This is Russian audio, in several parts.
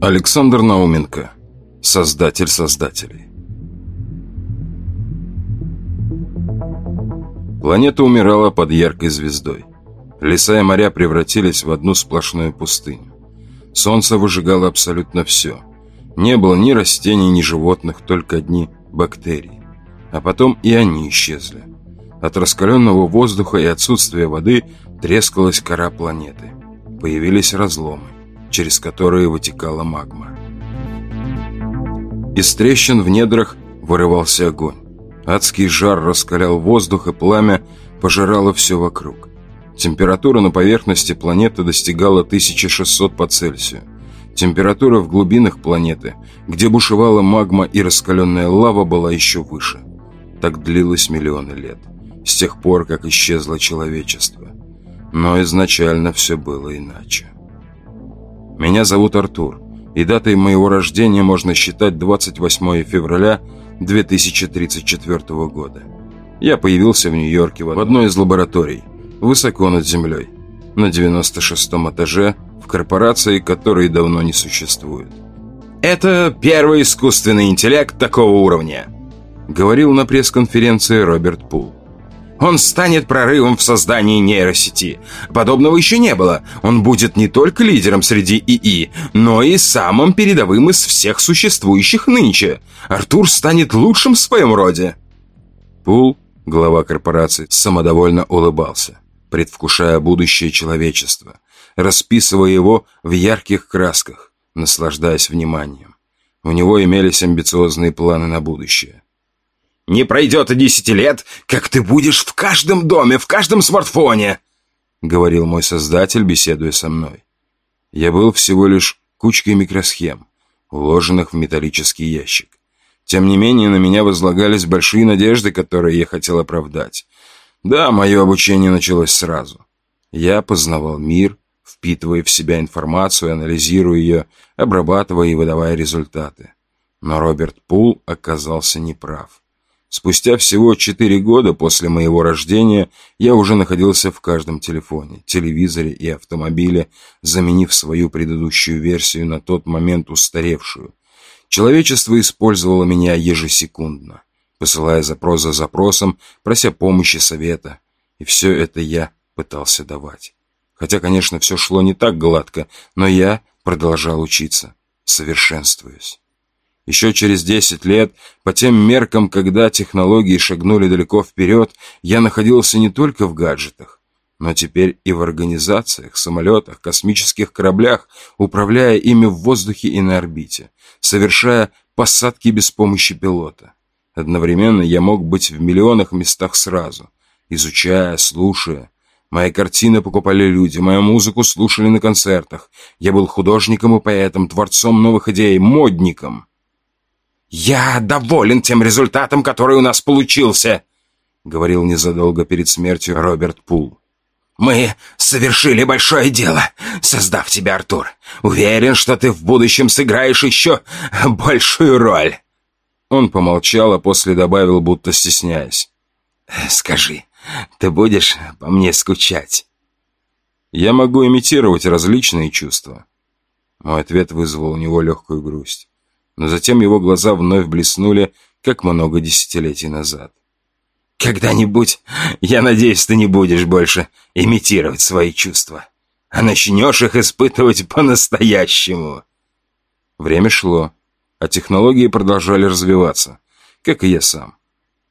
Александр Науменко. Создатель создателей. Планета умирала под яркой звездой. Леса и моря превратились в одну сплошную пустыню. Солнце выжигало абсолютно все. Не было ни растений, ни животных, только одни бактерии. А потом и они исчезли. От раскаленного воздуха и отсутствия воды трескалась кора планеты. Появились разломы через которые вытекала магма. Из трещин в недрах вырывался огонь. Адский жар раскалял воздух, и пламя пожирало все вокруг. Температура на поверхности планеты достигала 1600 по Цельсию. Температура в глубинах планеты, где бушевала магма и раскаленная лава, была еще выше. Так длилось миллионы лет, с тех пор, как исчезло человечество. Но изначально все было иначе. Меня зовут Артур, и датой моего рождения можно считать 28 февраля 2034 года. Я появился в Нью-Йорке в одной из лабораторий, высоко над землей, на 96-м этаже, в корпорации, которой давно не существует. «Это первый искусственный интеллект такого уровня», говорил на пресс-конференции Роберт Пул. Он станет прорывом в создании нейросети. Подобного еще не было. Он будет не только лидером среди ИИ, но и самым передовым из всех существующих нынче. Артур станет лучшим в своем роде. Пул, глава корпорации, самодовольно улыбался, предвкушая будущее человечества, расписывая его в ярких красках, наслаждаясь вниманием. У него имелись амбициозные планы на будущее. Не пройдет и десяти лет, как ты будешь в каждом доме, в каждом смартфоне!» — говорил мой создатель, беседуя со мной. Я был всего лишь кучкой микросхем, уложенных в металлический ящик. Тем не менее, на меня возлагались большие надежды, которые я хотел оправдать. Да, мое обучение началось сразу. Я познавал мир, впитывая в себя информацию, анализируя ее, обрабатывая и выдавая результаты. Но Роберт Пул оказался неправ. Спустя всего четыре года после моего рождения я уже находился в каждом телефоне, телевизоре и автомобиле, заменив свою предыдущую версию на тот момент устаревшую. Человечество использовало меня ежесекундно, посылая запрос за запросом, прося помощи, совета. И все это я пытался давать. Хотя, конечно, все шло не так гладко, но я продолжал учиться, совершенствуясь. Еще через 10 лет, по тем меркам, когда технологии шагнули далеко вперед, я находился не только в гаджетах, но теперь и в организациях, самолетах, космических кораблях, управляя ими в воздухе и на орбите, совершая посадки без помощи пилота. Одновременно я мог быть в миллионах местах сразу, изучая, слушая. Мои картины покупали люди, мою музыку слушали на концертах. Я был художником и поэтом, творцом новых идей, модником. «Я доволен тем результатом, который у нас получился», — говорил незадолго перед смертью Роберт Пул. «Мы совершили большое дело, создав тебя, Артур. Уверен, что ты в будущем сыграешь еще большую роль». Он помолчал, а после добавил, будто стесняясь. «Скажи, ты будешь по мне скучать?» «Я могу имитировать различные чувства». Мой ответ вызвал у него легкую грусть но затем его глаза вновь блеснули, как много десятилетий назад. «Когда-нибудь, я надеюсь, ты не будешь больше имитировать свои чувства, а начнешь их испытывать по-настоящему». Время шло, а технологии продолжали развиваться, как и я сам.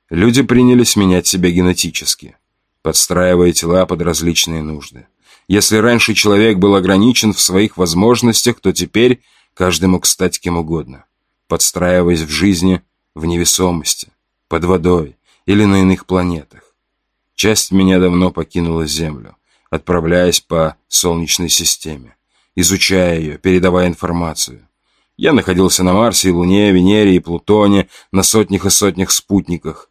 Люди принялись менять себя генетически, подстраивая тела под различные нужды. Если раньше человек был ограничен в своих возможностях, то теперь каждый мог стать кем угодно подстраиваясь в жизни в невесомости, под водой или на иных планетах. Часть меня давно покинула Землю, отправляясь по Солнечной системе, изучая ее, передавая информацию. Я находился на Марсе, Луне, Венере и Плутоне, на сотнях и сотнях спутниках.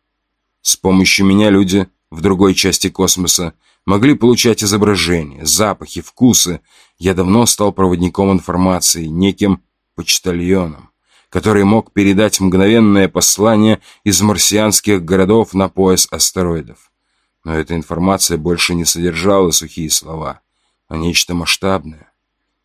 С помощью меня люди в другой части космоса могли получать изображения, запахи, вкусы. Я давно стал проводником информации, неким почтальоном который мог передать мгновенное послание из марсианских городов на пояс астероидов. Но эта информация больше не содержала сухие слова, а нечто масштабное.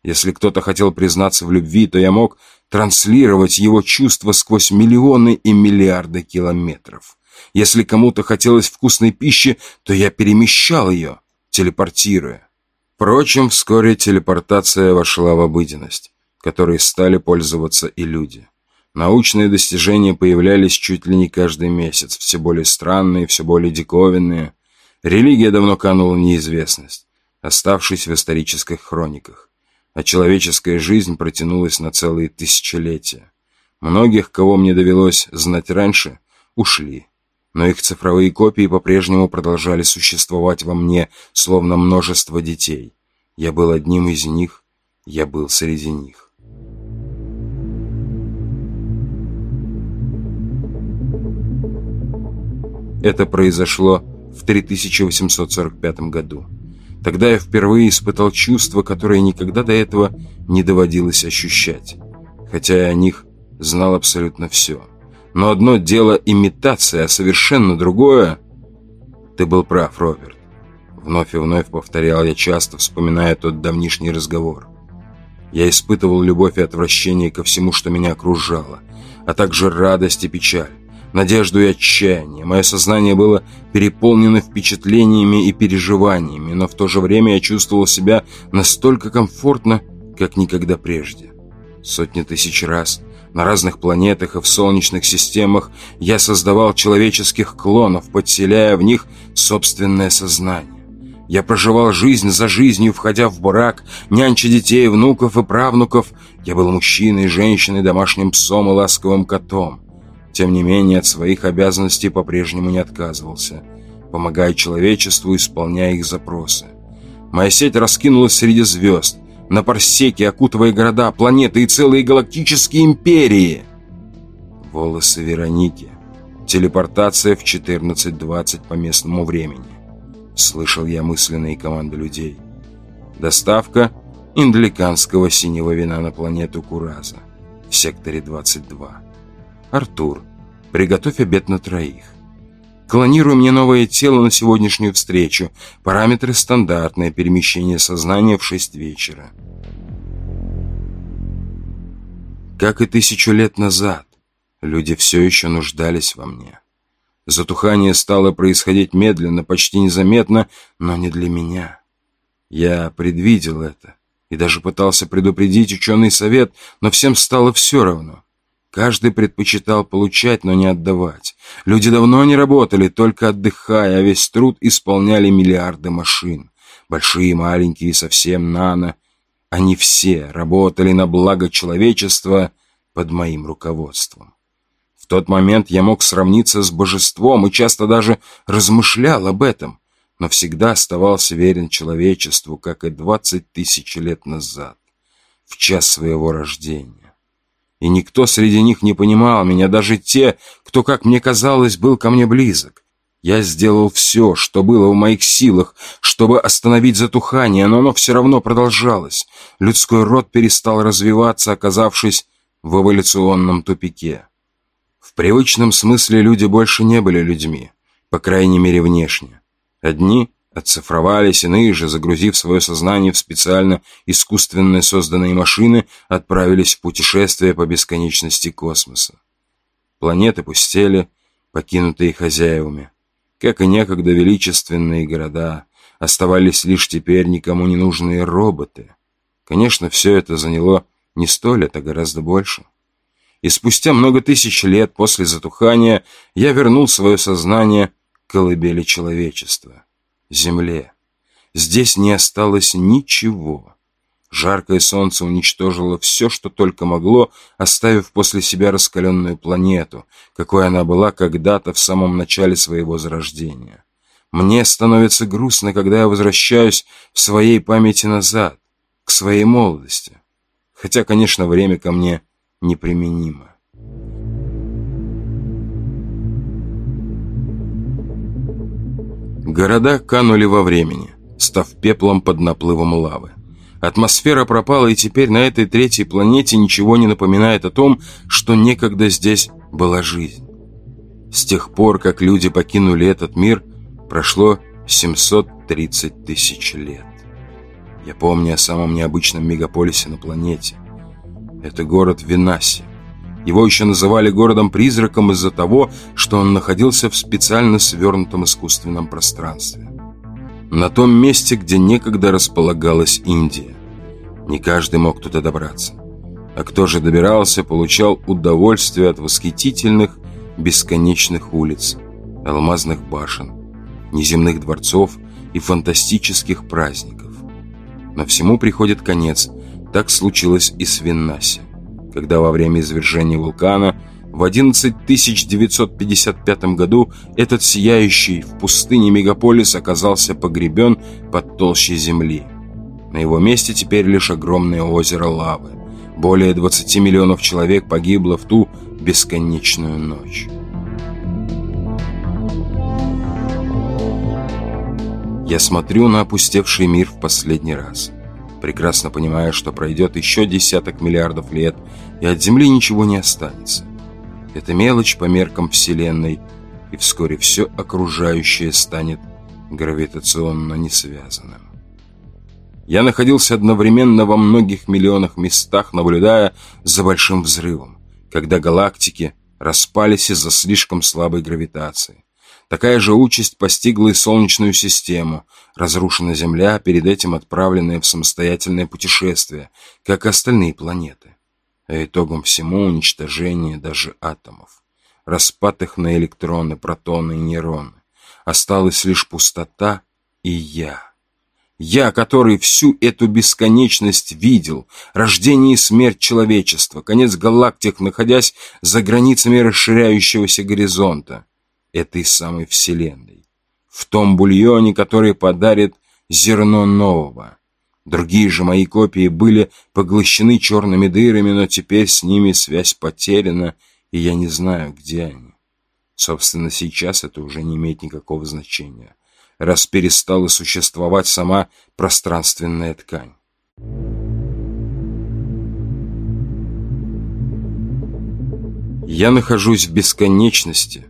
Если кто-то хотел признаться в любви, то я мог транслировать его чувства сквозь миллионы и миллиарды километров. Если кому-то хотелось вкусной пищи, то я перемещал ее, телепортируя. Впрочем, вскоре телепортация вошла в обыденность, которой стали пользоваться и люди. Научные достижения появлялись чуть ли не каждый месяц, все более странные, все более диковинные. Религия давно канула в неизвестность, оставшись в исторических хрониках а человеческая жизнь протянулась на целые тысячелетия. Многих, кого мне довелось знать раньше, ушли, но их цифровые копии по-прежнему продолжали существовать во мне, словно множество детей. Я был одним из них, я был среди них. Это произошло в 3845 году. Тогда я впервые испытал чувства, которые никогда до этого не доводилось ощущать. Хотя я о них знал абсолютно все. Но одно дело имитация, а совершенно другое... Ты был прав, Роберт. Вновь и вновь повторял я часто, вспоминая тот давнишний разговор. Я испытывал любовь и отвращение ко всему, что меня окружало, а также радость и печаль надежду и отчаяние. Мое сознание было переполнено впечатлениями и переживаниями, но в то же время я чувствовал себя настолько комфортно, как никогда прежде. Сотни тысяч раз на разных планетах и в солнечных системах я создавал человеческих клонов, подселяя в них собственное сознание. Я проживал жизнь за жизнью, входя в брак, нянча детей, внуков и правнуков. Я был мужчиной, женщиной, домашним псом и ласковым котом. Тем не менее, от своих обязанностей по-прежнему не отказывался, помогая человечеству, исполняя их запросы. Моя сеть раскинулась среди звезд, на парсеке, окутывая города, планеты и целые галактические империи. Волосы Вероники. Телепортация в 14.20 по местному времени. Слышал я мысленные команды людей. Доставка индликанского синего вина на планету Кураза в секторе 22. Артур, приготовь обед на троих. Клонируй мне новое тело на сегодняшнюю встречу. Параметры стандартное, перемещение сознания в шесть вечера. Как и тысячу лет назад, люди все еще нуждались во мне. Затухание стало происходить медленно, почти незаметно, но не для меня. Я предвидел это и даже пытался предупредить ученый совет, но всем стало все равно. Каждый предпочитал получать, но не отдавать. Люди давно не работали, только отдыхая, а весь труд исполняли миллиарды машин. Большие, маленькие совсем нано. Они все работали на благо человечества под моим руководством. В тот момент я мог сравниться с божеством и часто даже размышлял об этом, но всегда оставался верен человечеству, как и двадцать тысяч лет назад, в час своего рождения и никто среди них не понимал меня, даже те, кто, как мне казалось, был ко мне близок. Я сделал все, что было в моих силах, чтобы остановить затухание, но оно все равно продолжалось. Людской род перестал развиваться, оказавшись в эволюционном тупике. В привычном смысле люди больше не были людьми, по крайней мере внешне. Одни Оцифровались, иные же, загрузив свое сознание в специально искусственно созданные машины, отправились в путешествие по бесконечности космоса. Планеты пустели, покинутые хозяевами. Как и некогда величественные города, оставались лишь теперь никому не нужные роботы. Конечно, все это заняло не сто лет, а гораздо больше. И спустя много тысяч лет после затухания я вернул свое сознание к колыбели человечества земле. Здесь не осталось ничего. Жаркое солнце уничтожило все, что только могло, оставив после себя раскаленную планету, какой она была когда-то в самом начале своего зарождения. Мне становится грустно, когда я возвращаюсь в своей памяти назад, к своей молодости. Хотя, конечно, время ко мне неприменимо. Города канули во времени, став пеплом под наплывом лавы. Атмосфера пропала, и теперь на этой третьей планете ничего не напоминает о том, что некогда здесь была жизнь. С тех пор, как люди покинули этот мир, прошло 730 тысяч лет. Я помню о самом необычном мегаполисе на планете. Это город Винаси. Его еще называли городом-призраком из-за того, что он находился в специально свернутом искусственном пространстве. На том месте, где некогда располагалась Индия. Не каждый мог туда добраться. А кто же добирался, получал удовольствие от восхитительных, бесконечных улиц, алмазных башен, неземных дворцов и фантастических праздников. Но всему приходит конец. Так случилось и с Виннаси, когда во время извержения вулкана в 11955 году этот сияющий в пустыне мегаполис оказался погребен под толщей земли. На его месте теперь лишь огромное озеро лавы. Более 20 миллионов человек погибло в ту бесконечную ночь. Я смотрю на опустевший мир в последний раз, прекрасно понимая, что пройдет еще десяток миллиардов лет, и от Земли ничего не останется. Это мелочь по меркам Вселенной, и вскоре все окружающее станет гравитационно несвязанным. Я находился одновременно во многих миллионах местах, наблюдая за большим взрывом, когда галактики распались из-за слишком слабой гравитации. Такая же участь постигла и Солнечную систему. Разрушена Земля, перед этим отправленная в самостоятельное путешествие, как и остальные планеты. А итогом всему уничтожение даже атомов. Распад их на электроны, протоны и нейроны. Осталась лишь пустота и я. Я, который всю эту бесконечность видел, рождение и смерть человечества, конец галактик, находясь за границами расширяющегося горизонта этой самой Вселенной. В том бульоне, который подарит зерно нового. Другие же мои копии были поглощены черными дырами, но теперь с ними связь потеряна, и я не знаю, где они. Собственно, сейчас это уже не имеет никакого значения, раз перестала существовать сама пространственная ткань. Я нахожусь в бесконечности,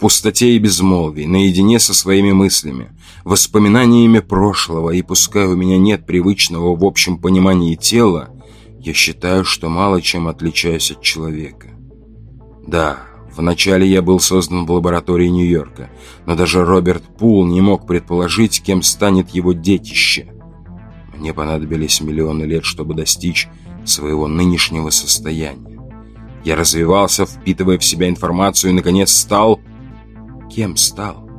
пустоте и безмолвии, наедине со своими мыслями, воспоминаниями прошлого, и пускай у меня нет привычного в общем понимании тела, я считаю, что мало чем отличаюсь от человека. Да, вначале я был создан в лаборатории Нью-Йорка, но даже Роберт Пул не мог предположить, кем станет его детище. Мне понадобились миллионы лет, чтобы достичь своего нынешнего состояния. Я развивался, впитывая в себя информацию и, наконец, стал Кем стал?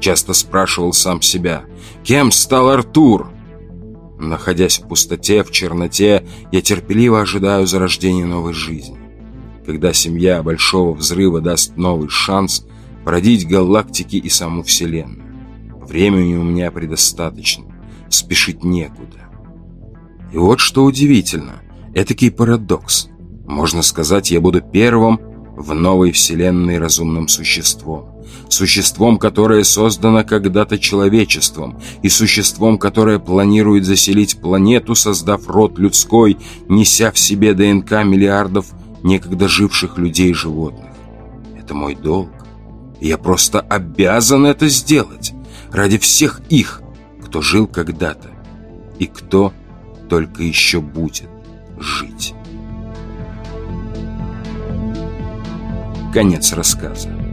Часто спрашивал сам себя. Кем стал Артур? Находясь в пустоте, в черноте, я терпеливо ожидаю зарождения новой жизни. Когда семья Большого Взрыва даст новый шанс породить галактики и саму Вселенную. Времени у меня предостаточно. Спешить некуда. И вот что удивительно. Этакий парадокс. Можно сказать, я буду первым в новой Вселенной разумным существом существом, которое создано когда-то человечеством, и существом, которое планирует заселить планету, создав род людской, неся в себе ДНК миллиардов некогда живших людей и животных. Это мой долг. Я просто обязан это сделать ради всех их, кто жил когда-то и кто только еще будет жить. Конец рассказа.